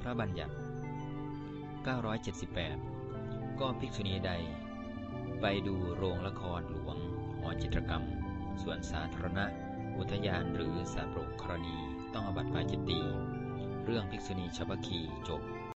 พระบัญญัติ 978 ก็ภิกษุณีใด ไปดูโรงละครหลวง หอจิตรกรรม สวนสาธารณะ อุทยานหรือสาโปรกรณี ต้องอบัติปาจิตตี เรื่องภิกษุณีชาวคีจบ